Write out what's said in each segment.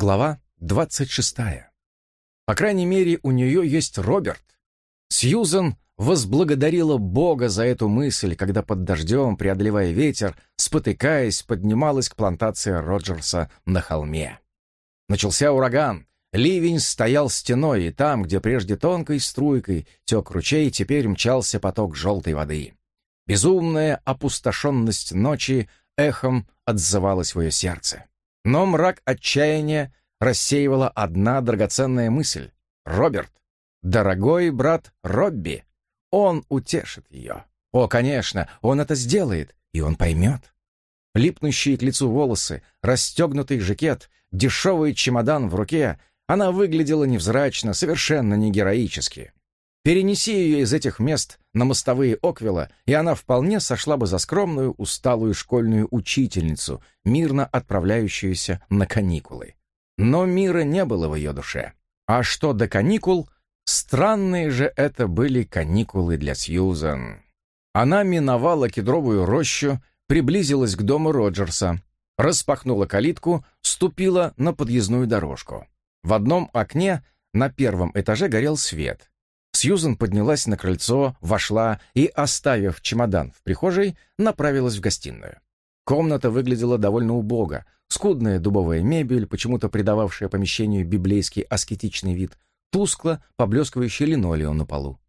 Глава 26. По крайней мере, у нее есть Роберт. Сьюзан возблагодарила Бога за эту мысль, когда под дождем, преодолевая ветер, спотыкаясь, поднималась к плантации Роджерса на холме. Начался ураган. Ливень стоял стеной, и там, где прежде тонкой струйкой тек ручей, теперь мчался поток желтой воды. Безумная опустошенность ночи эхом отзывалась в ее сердце. Но мрак отчаяния рассеивала одна драгоценная мысль. Роберт, дорогой брат Робби, он утешит ее. О, конечно, он это сделает, и он поймет. Липнущие к лицу волосы, расстегнутый жакет, дешевый чемодан в руке, она выглядела невзрачно, совершенно не героически. Перенеси ее из этих мест на мостовые Оквилла, и она вполне сошла бы за скромную, усталую школьную учительницу, мирно отправляющуюся на каникулы. Но мира не было в ее душе. А что до каникул, странные же это были каникулы для Сьюзан. Она миновала кедровую рощу, приблизилась к дому Роджерса, распахнула калитку, ступила на подъездную дорожку. В одном окне на первом этаже горел свет. Сьюзен поднялась на крыльцо, вошла и, оставив чемодан в прихожей, направилась в гостиную. Комната выглядела довольно убого. Скудная дубовая мебель, почему-то придававшая помещению библейский аскетичный вид, тускло поблескивающий линолеум на полу.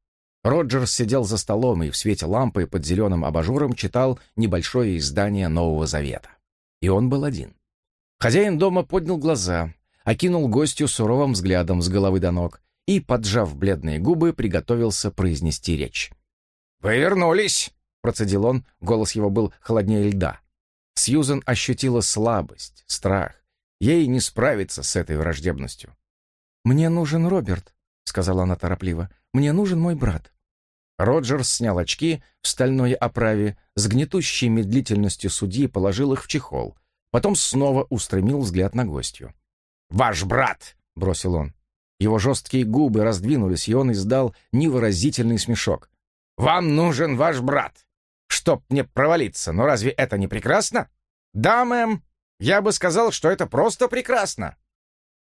Роджерс сидел за столом и в свете лампы под зеленым абажуром читал небольшое издание Нового Завета. И он был один. Хозяин дома поднял глаза, окинул гостью суровым взглядом с головы до ног и, поджав бледные губы, приготовился произнести речь. «Вы вернулись!» — процедил он, голос его был холоднее льда. Сьюзен ощутила слабость, страх. Ей не справиться с этой враждебностью. «Мне нужен Роберт», — сказала она торопливо. «Мне нужен мой брат». Роджерс снял очки в стальной оправе, с гнетущей медлительностью судьи положил их в чехол. Потом снова устремил взгляд на гостью. «Ваш брат!» — бросил он. Его жесткие губы раздвинулись, и он издал невыразительный смешок. «Вам нужен ваш брат! Чтоб мне провалиться, но разве это не прекрасно?» «Да, мэм, я бы сказал, что это просто прекрасно!»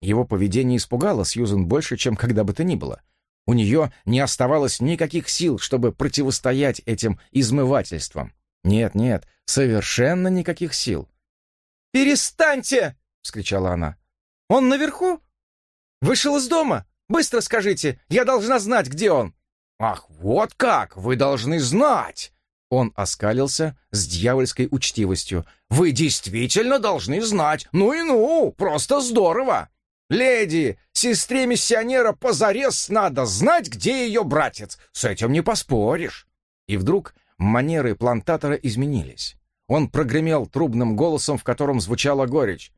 Его поведение испугало Сьюзен больше, чем когда бы то ни было. У нее не оставалось никаких сил, чтобы противостоять этим измывательствам. Нет, нет, совершенно никаких сил. «Перестаньте!» — вскричала она. «Он наверху? Вышел из дома? Быстро скажите, я должна знать, где он!» «Ах, вот как! Вы должны знать!» Он оскалился с дьявольской учтивостью. «Вы действительно должны знать! Ну и ну! Просто здорово! Леди, сестре миссионера позарез надо знать, где ее братец! С этим не поспоришь!» И вдруг манеры плантатора изменились. Он прогремел трубным голосом, в котором звучала горечь.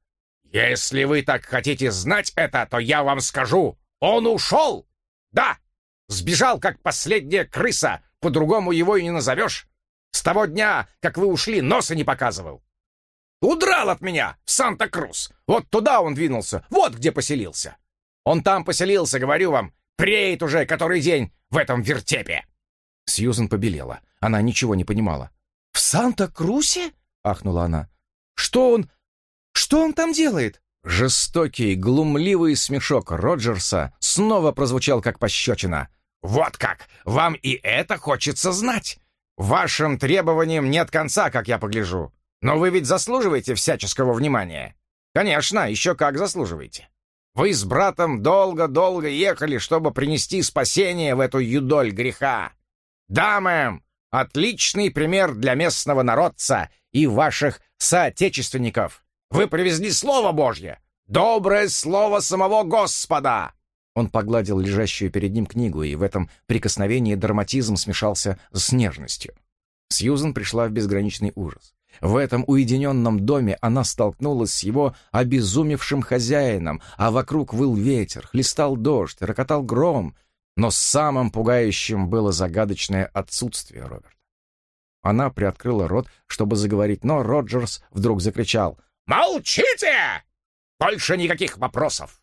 «Если вы так хотите знать это, то я вам скажу. Он ушел! Да! Сбежал, как последняя крыса, по-другому его и не назовешь. С того дня, как вы ушли, носа не показывал. Удрал от меня в Санта-Крус. Вот туда он двинулся, вот где поселился. Он там поселился, говорю вам, преет уже который день в этом вертепе. Сьюзен побелела. Она ничего не понимала. «В Санта-Крусе?» — ахнула она. «Что он что он там делает?» Жестокий, глумливый смешок Роджерса снова прозвучал как пощечина. «Вот как! Вам и это хочется знать! Вашим требованиям нет конца, как я погляжу. Но вы ведь заслуживаете всяческого внимания. Конечно, еще как заслуживаете. Вы с братом долго-долго ехали, чтобы принести спасение в эту юдоль греха. Да, мэм, отличный пример для местного народца и ваших соотечественников. Вы привезли Слово Божье! Доброе Слово самого Господа!» Он погладил лежащую перед ним книгу, и в этом прикосновении драматизм смешался с нежностью. Сьюзен пришла в безграничный ужас. В этом уединенном доме она столкнулась с его обезумевшим хозяином, а вокруг выл ветер, хлестал дождь, рокотал гром, но самым пугающим было загадочное отсутствие Роберта. Она приоткрыла рот, чтобы заговорить, но Роджерс вдруг закричал — «Молчите! Больше никаких вопросов!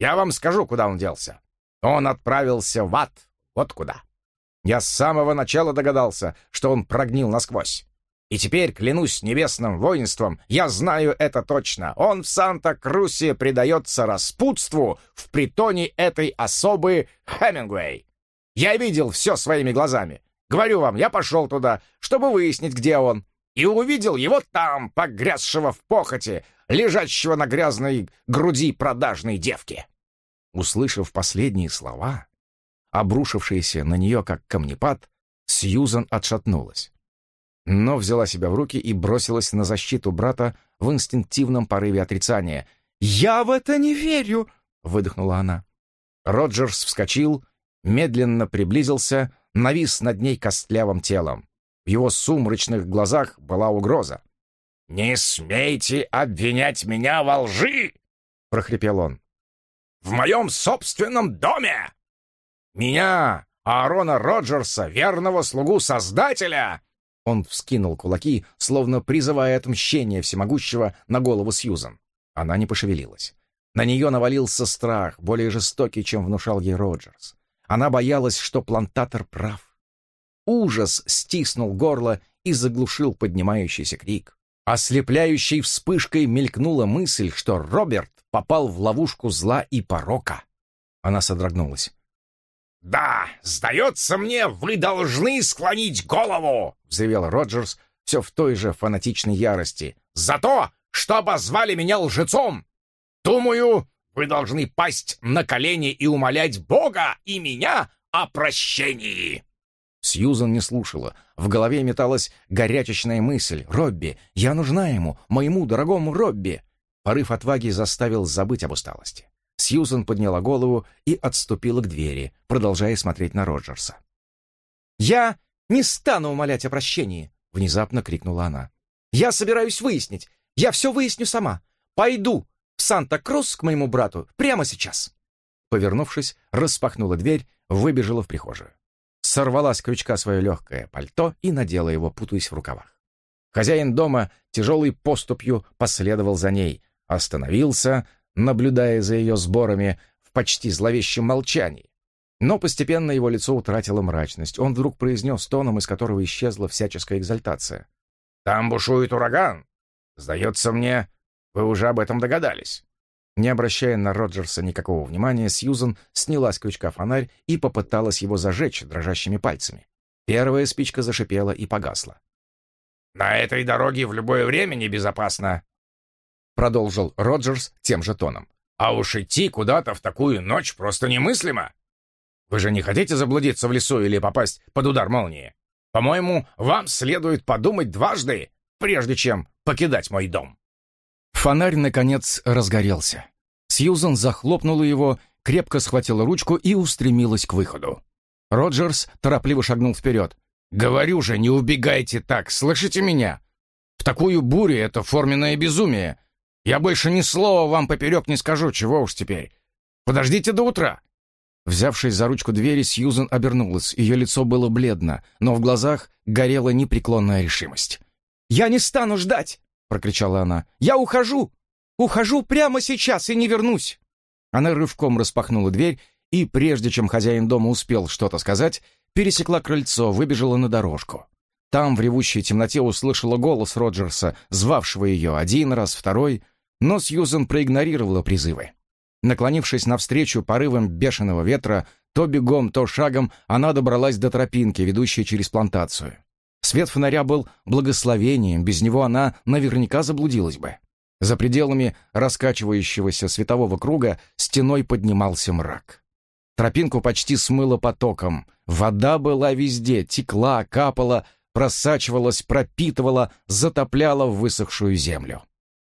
Я вам скажу, куда он делся. Он отправился в ад. Вот куда. Я с самого начала догадался, что он прогнил насквозь. И теперь, клянусь небесным воинством, я знаю это точно. Он в Санта-Крусе предается распутству в притоне этой особы Хемингуэй. Я видел все своими глазами. Говорю вам, я пошел туда, чтобы выяснить, где он. И увидел его там, погрязшего в похоти, лежащего на грязной груди продажной девки. Услышав последние слова, обрушившиеся на нее как камнепад, Сьюзан отшатнулась но взяла себя в руки и бросилась на защиту брата в инстинктивном порыве отрицания. «Я в это не верю!» — выдохнула она. Роджерс вскочил, медленно приблизился, навис над ней костлявым телом. В его сумрачных глазах была угроза. «Не смейте обвинять меня во лжи!» — прохрипел он. «В моем собственном доме! Меня, Аарона Роджерса, верного слугу Создателя, он вскинул кулаки, словно призывая отмщение всемогущего на голову Сьюзан. Она не пошевелилась. На нее навалился страх, более жестокий, чем внушал ей Роджерс. Она боялась, что плантатор прав. Ужас стиснул горло и заглушил поднимающийся крик. Ослепляющей вспышкой мелькнула мысль, что Роберт попал в ловушку зла и порока. Она содрогнулась. «Да, сдается мне, вы должны склонить голову!» — взревел Роджерс все в той же фанатичной ярости. «За то, что обозвали меня лжецом! Думаю, вы должны пасть на колени и умолять Бога и меня о прощении!» Сьюзан не слушала. В голове металась горячечная мысль. «Робби! Я нужна ему, моему дорогому Робби!» Порыв отваги заставил забыть об усталости. Сьюзан подняла голову и отступила к двери, продолжая смотреть на Роджерса. «Я не стану умолять о прощении!» — внезапно крикнула она. «Я собираюсь выяснить. Я все выясню сама. Пойду в Санта-Крус к моему брату прямо сейчас!» Повернувшись, распахнула дверь, выбежала в прихожую. Сорвала с крючка свое легкое пальто и надела его, путаясь в рукавах. Хозяин дома тяжелой поступью последовал за ней, остановился, наблюдая за ее сборами в почти зловещем молчании. Но постепенно его лицо утратило мрачность. Он вдруг произнес тоном, из которого исчезла всяческая экзальтация. «Там бушует ураган. Сдается мне, вы уже об этом догадались». Не обращая на Роджерса никакого внимания, Сьюзан сняла с крючка фонарь и попыталась его зажечь дрожащими пальцами. Первая спичка зашипела и погасла. «На этой дороге в любое время небезопасно», — продолжил Роджерс тем же тоном. «А уж идти куда-то в такую ночь просто немыслимо. Вы же не хотите заблудиться в лесу или попасть под удар молнии? По-моему, вам следует подумать дважды, прежде чем покидать мой дом». Фонарь, наконец, разгорелся. Сьюзан захлопнула его, крепко схватила ручку и устремилась к выходу. Роджерс торопливо шагнул вперед. «Говорю же, не убегайте так, слышите меня? В такую бурю это форменное безумие. Я больше ни слова вам поперек не скажу, чего уж теперь. Подождите до утра». Взявшись за ручку двери, Сьюзен обернулась. Ее лицо было бледно, но в глазах горела непреклонная решимость. «Я не стану ждать!» — прокричала она. «Я ухожу! Ухожу прямо сейчас и не вернусь!» Она рывком распахнула дверь и, прежде чем хозяин дома успел что-то сказать, пересекла крыльцо, выбежала на дорожку. Там, в ревущей темноте, услышала голос Роджерса, звавшего ее один раз, второй, но Сьюзен проигнорировала призывы. Наклонившись навстречу порывам бешеного ветра, то бегом, то шагом она добралась до тропинки, ведущей через плантацию. Свет фонаря был благословением, без него она наверняка заблудилась бы. За пределами раскачивающегося светового круга стеной поднимался мрак. Тропинку почти смыло потоком. Вода была везде, текла, капала, просачивалась, пропитывала, затопляла в высохшую землю.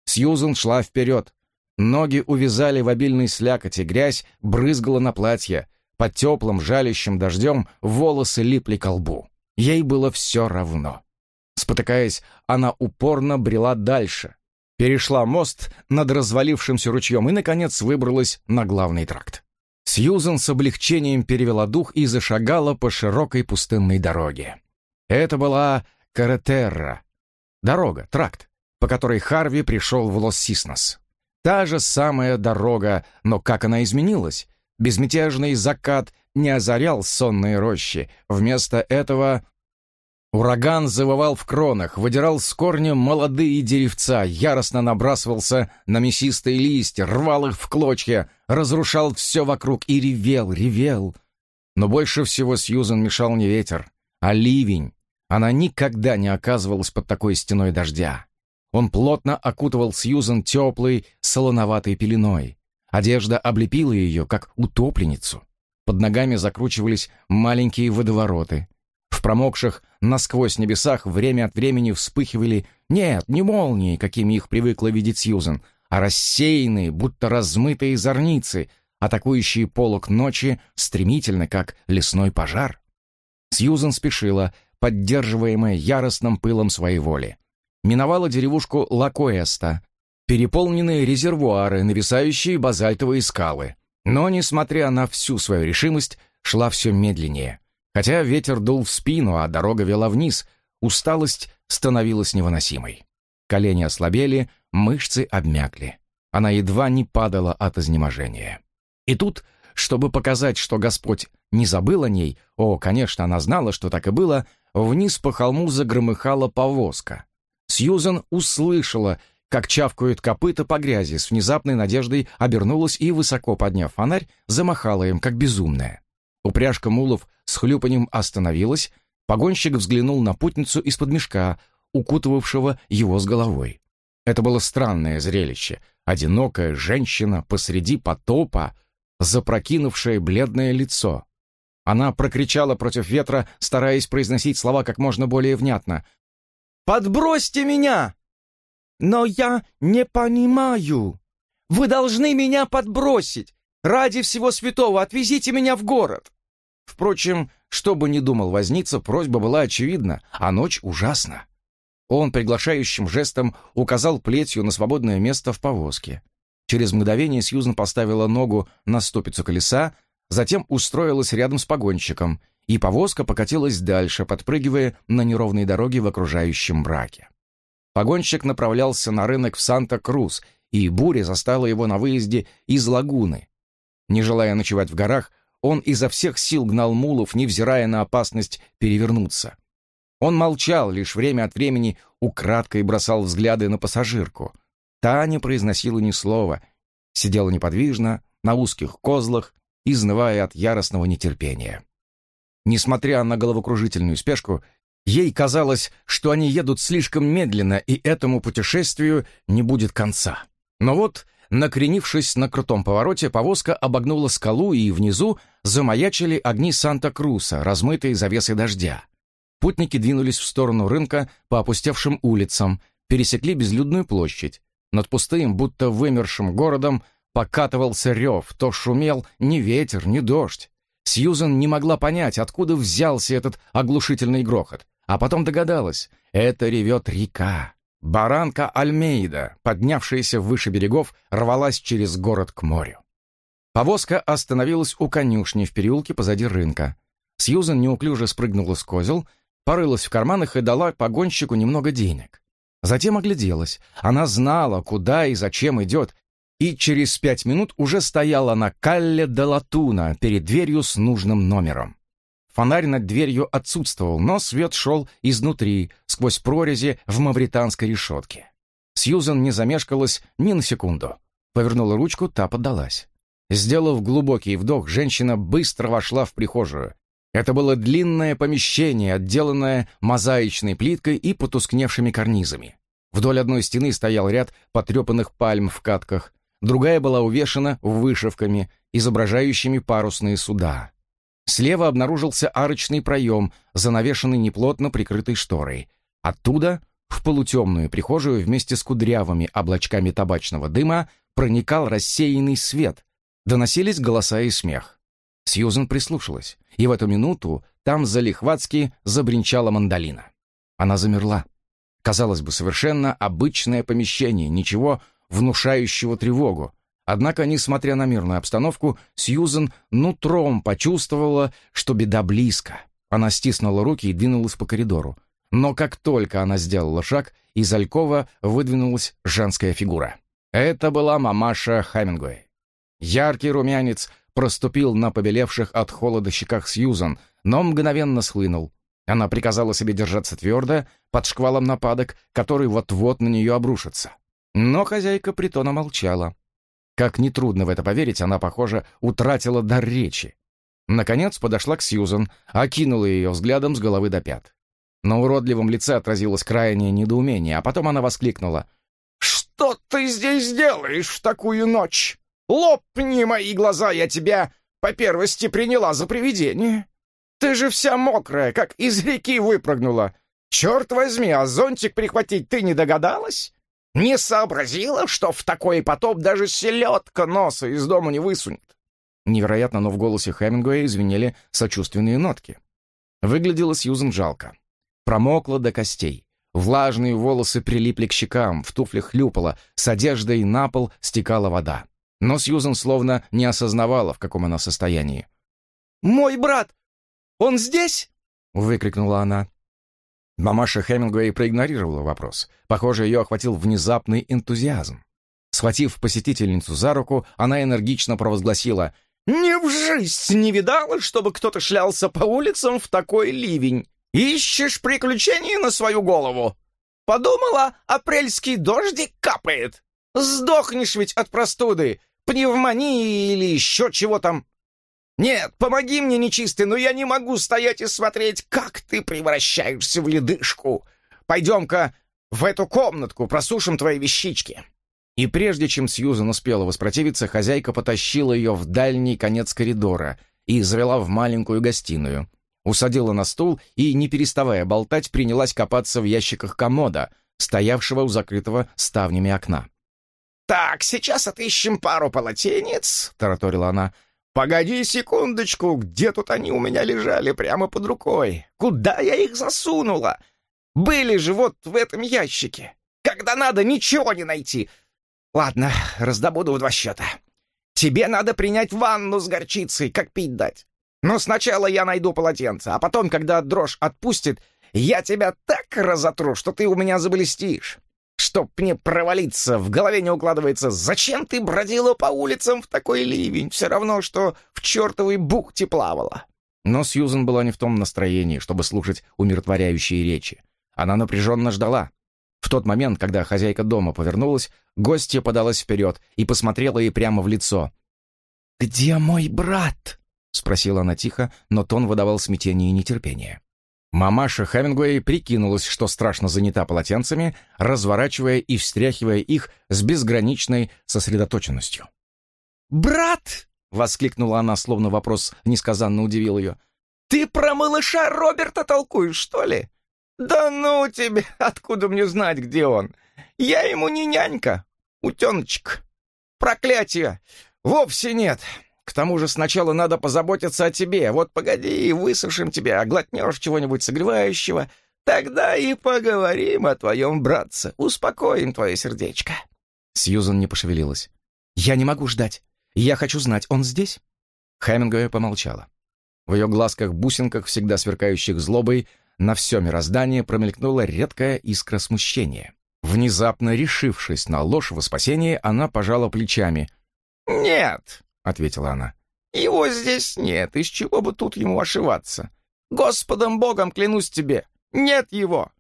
Сьюзен шла вперед. Ноги увязали в обильной слякоти, грязь брызгала на платье. Под теплым, жалящим дождем волосы липли к лбу. Ей было все равно. Спотыкаясь, она упорно брела дальше. Перешла мост над развалившимся ручьем и, наконец, выбралась на главный тракт. Сьюзен с облегчением перевела дух и зашагала по широкой пустынной дороге. Это была Каретерра. Дорога, тракт по которой Харви пришел в Лос-Сиснос. Та же самая дорога, но как она изменилась? Безмятежный закат не озарял сонные рощи. Вместо этого Ураган завывал в кронах, выдирал с корня молодые деревца, яростно набрасывался на мясистые листья, рвал их в клочья, разрушал все вокруг и ревел, ревел. Но больше всего Сьюзан мешал не ветер, а ливень. Она никогда не оказывалась под такой стеной дождя. Он плотно окутывал Сьюзан теплой, солоноватой пеленой. Одежда облепила ее, как утопленницу. Под ногами закручивались маленькие водовороты. В промокших насквозь небесах время от времени вспыхивали, нет, не молнии, какими их привыкла видеть Сьюзен, а рассеянные, будто размытые зорницы, атакующие полок ночи стремительно, как лесной пожар. Сьюзен спешила, поддерживаемая яростным пылом своей воли. Миновала деревушку Лакоэста, переполненные резервуары, нависающие базальтовые скалы. Но, несмотря на всю свою решимость, шла все медленнее. Хотя ветер дул в спину, а дорога вела вниз, усталость становилась невыносимой. Колени ослабели, мышцы обмякли. Она едва не падала от изнеможения. И тут, чтобы показать, что Господь не забыл о ней, о, конечно, она знала, что так и было, вниз по холму загромыхала повозка. Сьюзан услышала, как чавкают копыта по грязи, с внезапной надеждой обернулась и, высоко подняв фонарь, замахала им, как безумная. Упряжка мулов с хлюпанием остановилась, погонщик взглянул на путницу из-под мешка, укутывавшего его с головой. Это было странное зрелище. Одинокая женщина посреди потопа, запрокинувшее бледное лицо. Она прокричала против ветра, стараясь произносить слова как можно более внятно. «Подбросьте меня!» «Но я не понимаю. Вы должны меня подбросить. Ради всего святого отвезите меня в город!» Впрочем, что бы ни думал возница, просьба была очевидна, а ночь ужасна. Он приглашающим жестом указал плетью на свободное место в повозке. Через мгновение Сьюзен поставила ногу на ступицу колеса, затем устроилась рядом с погонщиком, и повозка покатилась дальше, подпрыгивая на неровной дороге в окружающем браке. Погонщик направлялся на рынок в Санта-Крус, и буря застала его на выезде из лагуны, не желая ночевать в горах, он изо всех сил гнал мулов, невзирая на опасность перевернуться. Он молчал, лишь время от времени украдкой бросал взгляды на пассажирку. Та не произносила ни слова, сидела неподвижно, на узких козлах, изнывая от яростного нетерпения. Несмотря на головокружительную спешку, ей казалось, что они едут слишком медленно, и этому путешествию не будет конца. Но вот Накренившись на крутом повороте, повозка обогнула скалу, и внизу замаячили огни Санта-Круса, размытые завесой дождя. Путники двинулись в сторону рынка по опустевшим улицам, пересекли безлюдную площадь. Над пустым, будто вымершим городом покатывался рев, то шумел ни ветер, ни дождь. Сьюзен не могла понять, откуда взялся этот оглушительный грохот, а потом догадалась — это ревет река. Баранка Альмейда, поднявшаяся выше берегов, рвалась через город к морю. Повозка остановилась у конюшни в переулке позади рынка. Сьюзен неуклюже спрыгнула с козел, порылась в карманах и дала погонщику немного денег. Затем огляделась. Она знала, куда и зачем идет, и через пять минут уже стояла на Калле де Латуна перед дверью с нужным номером. Фонарь над дверью отсутствовал, но свет шел изнутри, сквозь прорези в мавританской решетке. Сьюзан не замешкалась ни на секунду. Повернула ручку, та поддалась. Сделав глубокий вдох, женщина быстро вошла в прихожую. Это было длинное помещение, отделанное мозаичной плиткой и потускневшими карнизами. Вдоль одной стены стоял ряд потрепанных пальм в катках, другая была увешана вышивками, изображающими парусные суда. Слева обнаружился арочный проем, занавешенный неплотно прикрытой шторой. Оттуда в полутемную прихожую вместе с кудрявыми облачками табачного дыма проникал рассеянный свет. Доносились голоса и смех. Сьюзен прислушалась, и в эту минуту там залихватски забринчала мандолина. Она замерла. Казалось бы, совершенно обычное помещение, ничего внушающего тревогу. Однако, несмотря на мирную обстановку, Сьюзен нутром почувствовала, что беда близко. Она стиснула руки и двинулась по коридору. Но как только она сделала шаг, из Алькова выдвинулась женская фигура. Это была мамаша Хемингуэй. Яркий румянец проступил на побелевших от холода щеках Сьюзан, но мгновенно схлынул. Она приказала себе держаться твердо, под шквалом нападок, который вот-вот на нее обрушится. Но хозяйка притона молчала. Как нетрудно в это поверить, она, похоже, утратила дар речи. Наконец подошла к Сьюзан, окинула ее взглядом с головы до пят. На уродливом лице отразилось крайнее недоумение, а потом она воскликнула. «Что ты здесь делаешь в такую ночь? Лопни мои глаза, я тебя по первости приняла за привидение. Ты же вся мокрая, как из реки выпрыгнула. Черт возьми, а зонтик прихватить ты не догадалась? Не сообразила, что в такой потоп даже селедка носа из дома не высунет?» Невероятно, но в голосе Хемингуэя извинели сочувственные нотки. Выглядела Сьюзен жалко. Промокла до костей. Влажные волосы прилипли к щекам, в туфлях хлюпала, с одеждой на пол стекала вода. Но Сьюзен словно не осознавала, в каком она состоянии. «Мой брат! Он здесь?» — выкрикнула она. Мамаша Хемингуэй проигнорировала вопрос. Похоже, ее охватил внезапный энтузиазм. Схватив посетительницу за руку, она энергично провозгласила «Ни в жизнь не видала, чтобы кто-то шлялся по улицам в такой ливень!» Ищешь приключений на свою голову? Подумала, апрельский дождик капает. Сдохнешь ведь от простуды, пневмонии или еще чего там. Нет, помоги мне, нечистый, но я не могу стоять и смотреть, как ты превращаешься в ледышку. Пойдем-ка в эту комнатку, просушим твои вещички». И прежде чем Сьюзан успела воспротивиться, хозяйка потащила ее в дальний конец коридора и завела в маленькую гостиную усадила на стул и, не переставая болтать, принялась копаться в ящиках комода, стоявшего у закрытого ставнями окна. «Так, сейчас отыщем пару полотенец», — тараторила она. «Погоди секундочку, где тут они у меня лежали прямо под рукой? Куда я их засунула? Были же вот в этом ящике. Когда надо, ничего не найти. Ладно, раздобуду в два счета. Тебе надо принять ванну с горчицей, как пить дать. Но сначала я найду полотенце, а потом, когда дрожь отпустит, я тебя так разотру, что ты у меня заблестишь. Чтоб мне провалиться, в голове не укладывается, зачем ты бродила по улицам в такой ливень? Все равно, что в чертовой бухте плавала. Но Сьюзен была не в том настроении, чтобы слушать умиротворяющие речи. Она напряженно ждала. В тот момент, когда хозяйка дома повернулась, гостья подалась вперед и посмотрела ей прямо в лицо. «Где мой брат?» — спросила она тихо, но тон выдавал смятение и нетерпение. Мамаша Хемингуэй прикинулась, что страшно занята полотенцами, разворачивая и встряхивая их с безграничной сосредоточенностью. «Брат!» — воскликнула она, словно вопрос несказанно удивил ее. «Ты про малыша Роберта толкуешь, что ли?» «Да ну тебе! Откуда мне знать, где он? Я ему не нянька, утеночек. Проклятие! Вовсе нет. К тому же сначала надо позаботиться о тебе. Вот погоди, высушим тебя, глотнешь чего-нибудь согревающего. Тогда и поговорим о твоем братце. Успокоим твое сердечко». Сьюзан не пошевелилась. «Я не могу ждать. Я хочу знать, он здесь?» Хемингуэй помолчала. В ее глазках-бусинках, всегда сверкающих злобой, на все мироздание промелькнула редкая искра смущения. Внезапно решившись на ложь во спасение, она пожала плечами. «Нет, — ответила она. «Его здесь нет, из чего бы тут ему ошиваться? Господом Богом клянусь тебе, нет его!»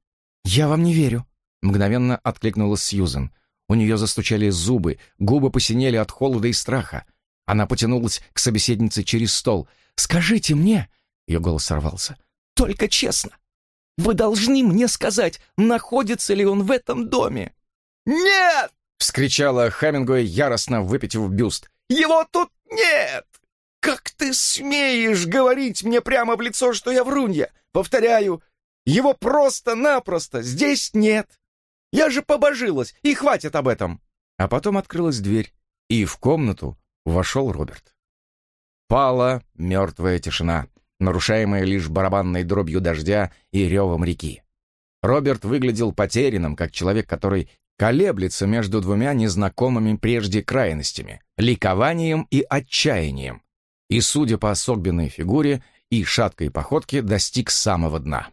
«Я вам не верю», — мгновенно откликнулась Сьюзен. У нее застучали зубы, губы посинели от холода и страха. Она потянулась к собеседнице через стол. «Скажите мне!» — ее голос сорвался. «Только честно! Вы должны мне сказать, находится ли он в этом доме!» «Нет!» — вскричала Хаммингуэй, яростно выпитив бюст. Его тут нет! Как ты смеешь говорить мне прямо в лицо, что я врунья? Повторяю, его просто-напросто здесь нет. Я же побожилась, и хватит об этом. А потом открылась дверь, и в комнату вошел Роберт. Пала мертвая тишина, нарушаемая лишь барабанной дробью дождя и ревом реки. Роберт выглядел потерянным, как человек, который колеблется между двумя незнакомыми прежде крайностями — ликованием и отчаянием. И, судя по особенной фигуре и шаткой походке, достиг самого дна.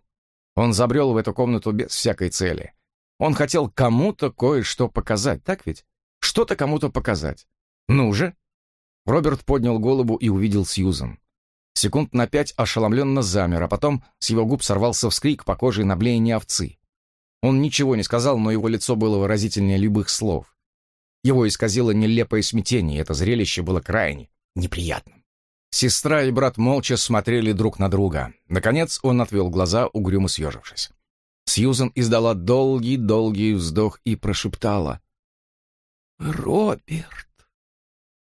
Он забрел в эту комнату без всякой цели. Он хотел кому-то кое-что показать, так ведь? Что-то кому-то показать. Ну же! Роберт поднял голову и увидел Сьюзан. Секунд на пять ошеломленно замер, а потом с его губ сорвался вскрик, похожий на блеяние овцы. Он ничего не сказал, но его лицо было выразительнее любых слов. Его исказило нелепое смятение, и это зрелище было крайне неприятным. Сестра и брат молча смотрели друг на друга. Наконец он отвел глаза, угрюмо съежившись. Сьюзен издала долгий-долгий вздох и прошептала. «Роберт!»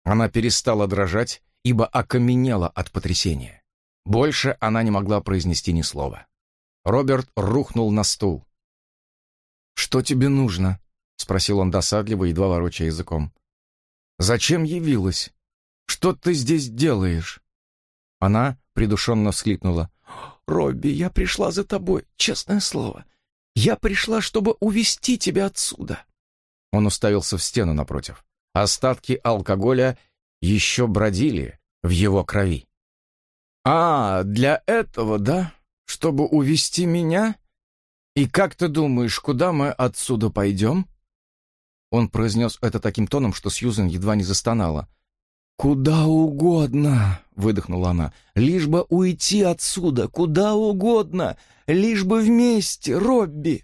Она перестала дрожать, ибо окаменела от потрясения. Больше она не могла произнести ни слова. Роберт рухнул на стул. «Что тебе нужно?» — спросил он досадливо, едва ворочая языком. «Зачем явилась? Что ты здесь делаешь?» Она придушенно всхлипнула. «Робби, я пришла за тобой, честное слово. Я пришла, чтобы увести тебя отсюда». Он уставился в стену напротив. Остатки алкоголя еще бродили в его крови. «А, для этого, да? Чтобы увести меня? И как ты думаешь, куда мы отсюда пойдем?» Он произнес это таким тоном, что Сьюзен едва не застонала. «Куда угодно!» — выдохнула она. «Лишь бы уйти отсюда, куда угодно! Лишь бы вместе, Робби!»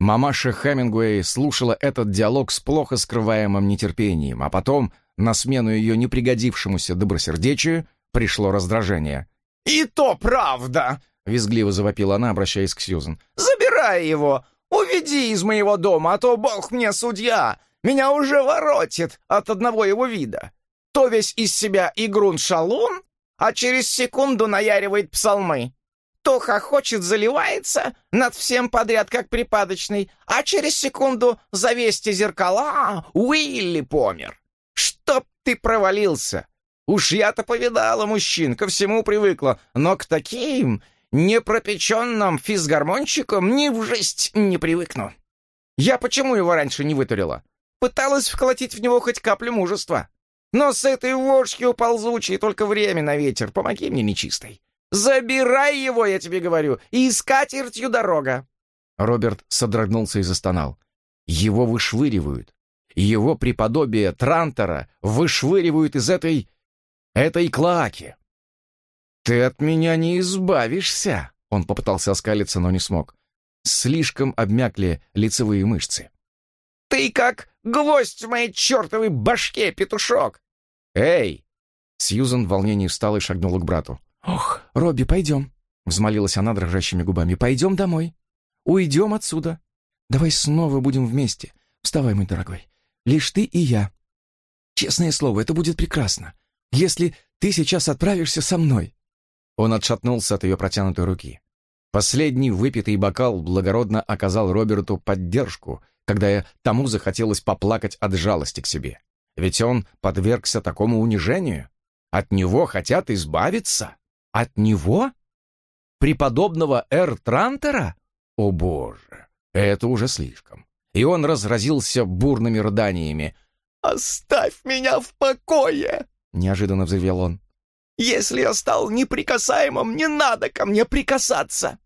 Мамаша Хемингуэй слушала этот диалог с плохо скрываемым нетерпением, а потом, на смену ее непригодившемуся добросердечию, пришло раздражение. «И то правда!» — визгливо завопила она, обращаясь к Сьюзен. «Забирай его! Уведи из моего дома, а то бог мне судья! Меня уже воротит от одного его вида! То весь из себя игрун-шалун, а через секунду наяривает псалмы. То хохочет, заливается над всем подряд, как припадочный, а через секунду завести зеркала, Уилли помер. Чтоб ты провалился! Уж я-то повидала мужчин, ко всему привыкла, но к таким непропеченным физгармонщикам ни в жизнь не привыкну. Я почему его раньше не вытурила? Пыталась вколотить в него хоть каплю мужества. Но с этой вошью ползучей только время на ветер. Помоги мне, нечистой. Забирай его, я тебе говорю, и с катертью дорога. Роберт содрогнулся и застонал. Его вышвыривают. Его преподобие Трантора вышвыривают из этой... этой клаки. «Ты от меня не избавишься!» Он попытался оскалиться, но не смог. Слишком обмякли лицевые мышцы. «Ты как гвоздь в моей чертовой башке, петушок!» «Эй!» Сьюзан в волнении встала и шагнула к брату. «Ох, Робби, пойдем!» Взмолилась она дрожащими губами. «Пойдем домой. Уйдем отсюда. Давай снова будем вместе. Вставай, мой дорогой. Лишь ты и я. Честное слово, это будет прекрасно, если ты сейчас отправишься со мной». Он отшатнулся от ее протянутой руки. Последний выпитый бокал благородно оказал Роберту поддержку, когда тому захотелось поплакать от жалости к себе. Ведь он подвергся такому унижению. От него хотят избавиться. От него? Преподобного Эр Трантера? О боже, это уже слишком. И он разразился бурными рыданиями. «Оставь меня в покое!» — неожиданно взревел он. Если я стал неприкасаемым, не надо ко мне прикасаться!»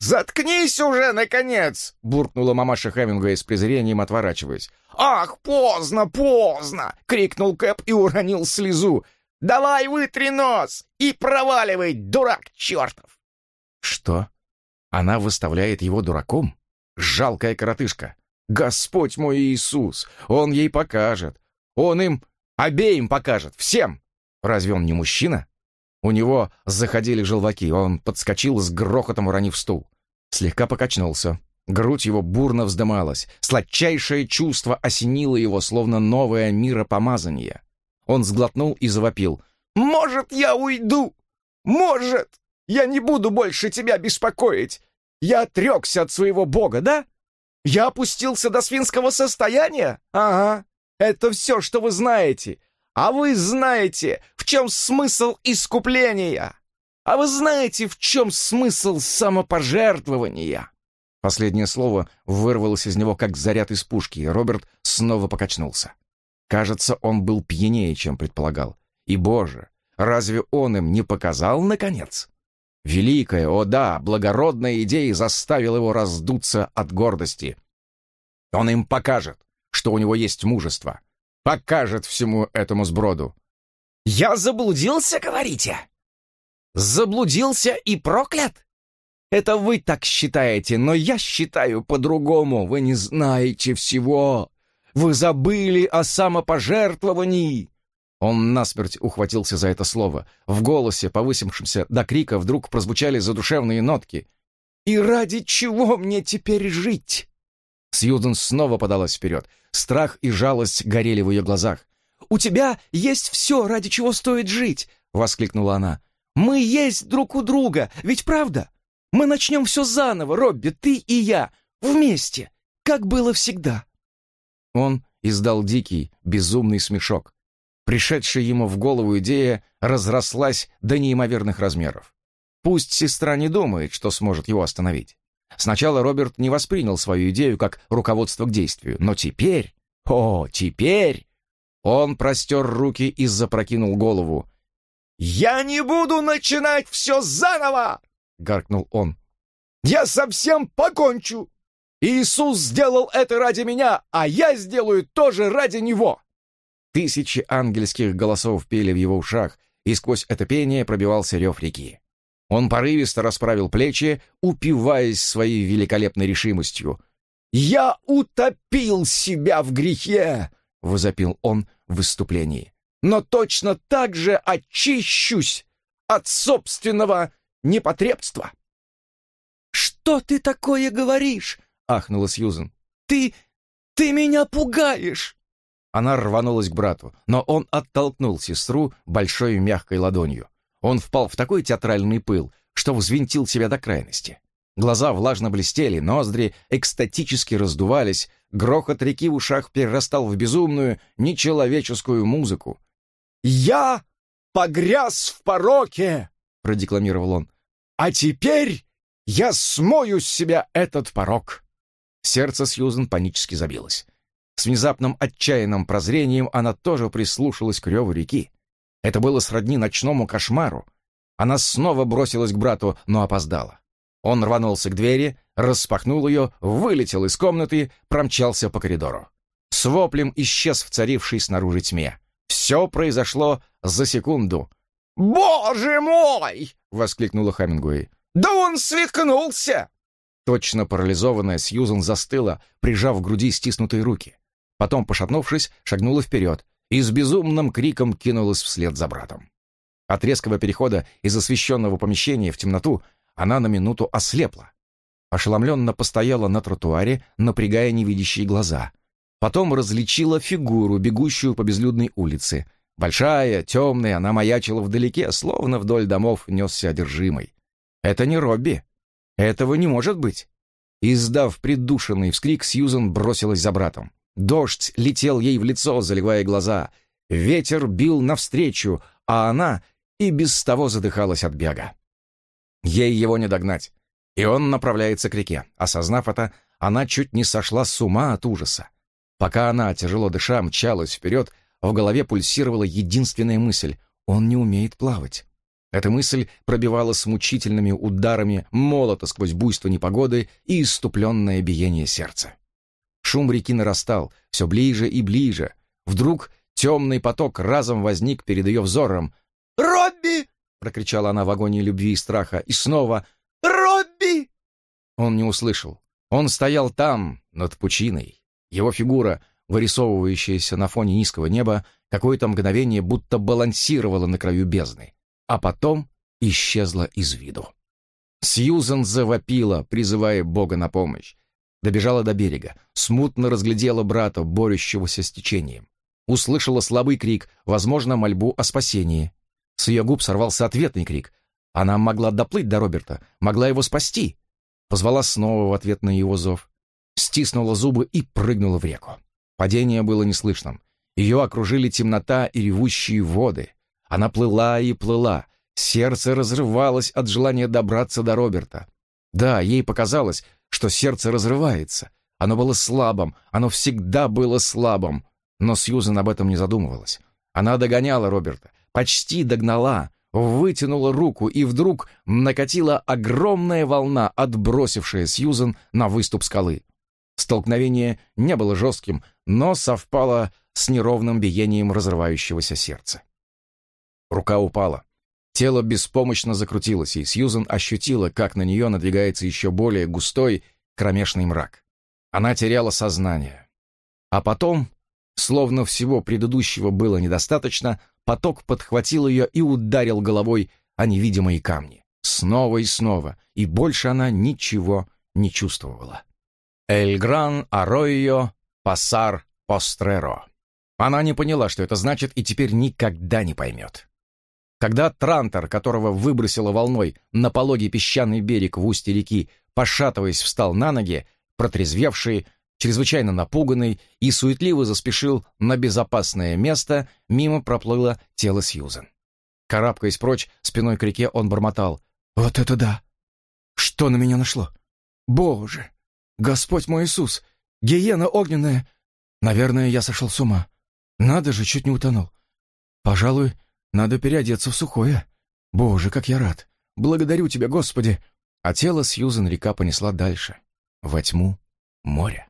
«Заткнись уже, наконец!» — буркнула мамаша Хемингуэй с презрением, отворачиваясь. «Ах, поздно, поздно!» — крикнул Кэп и уронил слезу. «Давай вытри нос и проваливай, дурак чертов!» «Что? Она выставляет его дураком? Жалкая коротышка! Господь мой Иисус! Он ей покажет! Он им обеим покажет! Всем! Разве он не мужчина?» У него заходили желваки, он подскочил с грохотом, уронив стул. Слегка покачнулся. Грудь его бурно вздымалась. Сладчайшее чувство осенило его, словно новое миропомазание. Он сглотнул и завопил. «Может, я уйду? Может! Я не буду больше тебя беспокоить! Я отрекся от своего бога, да? Я опустился до свинского состояния? Ага, это все, что вы знаете. А вы знаете, чем смысл искупления? А вы знаете, в чем смысл самопожертвования?» Последнее слово вырвалось из него, как заряд из пушки, и Роберт снова покачнулся. Кажется, он был пьянее, чем предполагал. И, боже, разве он им не показал, наконец? Великая, о да, благородная идея заставила его раздуться от гордости. Он им покажет, что у него есть мужество, покажет всему этому сброду. «Я заблудился, говорите?» заблудился и проклят? Это вы так считаете, но я считаю по-другому. Вы не знаете всего. Вы забыли о самопожертвовании. Он насмерть ухватился за это слово. В голосе, повысившемся до крика, вдруг прозвучали задушевные нотки. «И ради чего мне теперь жить?» Сьюзен снова подалась вперед. Страх и жалость горели в ее глазах. «У тебя есть все, ради чего стоит жить!» — воскликнула она. «Мы есть друг у друга, ведь правда? Мы начнем все заново, Робби, ты и я, вместе, как было всегда». Он издал дикий, безумный смешок. Пришедшая ему в голову идея разрослась до неимоверных размеров. Пусть сестра не думает, что сможет его остановить. Сначала Роберт не воспринял свою идею как руководство к действию, но теперь, о, теперь, он простер руки и запрокинул голову. «Я не буду начинать все заново!» — гаркнул он. «Я совсем покончу! Иисус сделал это ради меня, а я сделаю тоже ради Него!» Тысячи ангельских голосов пели в его ушах, и сквозь это пение пробивался рев реки. Он порывисто расправил плечи, упиваясь своей великолепной решимостью. «Я утопил себя в грехе!» — возопил он в выступлении. «Но точно так же очищусь от собственного непотребства!» «Что ты такое говоришь?» — ахнула Сьюзен. «Ты... ты меня пугаешь!» Она рванулась к брату, но он оттолкнул сестру большой мягкой ладонью. Он впал в такой театральный пыл, что взвинтил себя до крайности. Глаза влажно блестели, ноздри экстатически раздувались, грохот реки в ушах перерастал в безумную, нечеловеческую музыку. «Я погряз в пороке!» — продекламировал он. «А теперь я смою с себя этот порок!» Сердце Сьюзен панически забилось. С внезапным отчаянным прозрением она тоже прислушалась к реву реки. Это было сродни ночному кошмару. Она снова бросилась к брату, но опоздала. Он рванулся к двери, распахнул ее, вылетел из комнаты, промчался по коридору. С воплем исчез в царившей снаружи тьме. Все произошло за секунду. «Боже мой!» — воскликнула Хамингуэй. «Да он свихнулся!» Точно парализованная Сьюзан застыла, прижав к груди стиснутые руки. Потом, пошатнувшись, шагнула вперед и с безумным криком кинулась вслед за братом. От резкого перехода из освещенного помещения в темноту она на минуту ослепла. Ошеломленно постояла на тротуаре, напрягая невидящие глаза. Потом различила фигуру, бегущую по безлюдной улице. Большая, темная, она маячила вдалеке, словно вдоль домов несся одержимый. Это не Робби. Этого не может быть. Издав придушенный вскрик, Сьюзан бросилась за братом. Дождь летел ей в лицо, заливая глаза. Ветер бил навстречу, а она и без того задыхалась от бега. Ей его не догнать. И он направляется к реке. Осознав это, она чуть не сошла с ума от ужаса. Пока она, тяжело дыша, мчалась вперед, в голове пульсировала единственная мысль — он не умеет плавать. Эта мысль пробивала с мучительными ударами молота сквозь буйство непогоды и иступленное биение сердца. Шум реки нарастал, все ближе и ближе. Вдруг темный поток разом возник перед ее взором. «Робби!» — прокричала она в агонии любви и страха. И снова «Робби!» Он не услышал. Он стоял там, над пучиной. Его фигура, вырисовывающаяся на фоне низкого неба, какое-то мгновение будто балансировала на краю бездны, а потом исчезла из виду. Сьюзен завопила, призывая Бога на помощь добежала до берега, смутно разглядела брата, борющегося с течением. Услышала слабый крик, возможно, мольбу о спасении. С ее губ сорвался ответный крик. Она могла доплыть до Роберта, могла его спасти. Позвала снова в ответ на его зов. Стиснула зубы и прыгнула в реку. Падение было неслышным. Ее окружили темнота и ревущие воды. Она плыла и плыла. Сердце разрывалось от желания добраться до Роберта. Да, ей показалось, что сердце разрывается. Оно было слабым, оно всегда было слабым. Но Сьюзен об этом не задумывалась. Она догоняла Роберта, почти догнала, вытянула руку, и вдруг накатила огромная волна, отбросившая Сьюзен на выступ скалы. Столкновение не было жестким, но совпало с неровным биением разрывающегося сердца. Рука упала. Тело беспомощно закрутилось, и Сьюзен ощутила, как на нее надвигается еще более густой кромешный мрак. Она теряла сознание. А потом, словно всего предыдущего было недостаточно, поток подхватил ее и ударил головой о невидимые камни. Снова и снова, и больше она ничего не чувствовала. «Эль гран аройо пасар постреро». Она не поняла, что это значит, и теперь никогда не поймет. Когда Трантор, которого выбросило волной на пологий песчаный берег в устье реки, пошатываясь, встал на ноги, протрезвевший, чрезвычайно напуганный и суетливо заспешил на безопасное место, мимо проплыло тело Сьюзен. Карабкаясь прочь, спиной к реке он бормотал. «Вот это да! Что на меня нашло? Боже! Господь мой Иисус! Гиена огненная! Наверное, я сошел с ума. Надо же, чуть не утонул. Пожалуй, надо переодеться в сухое. Боже, как я рад! Благодарю тебя, Господи!» А тело Сьюзен река понесла дальше, во тьму моря.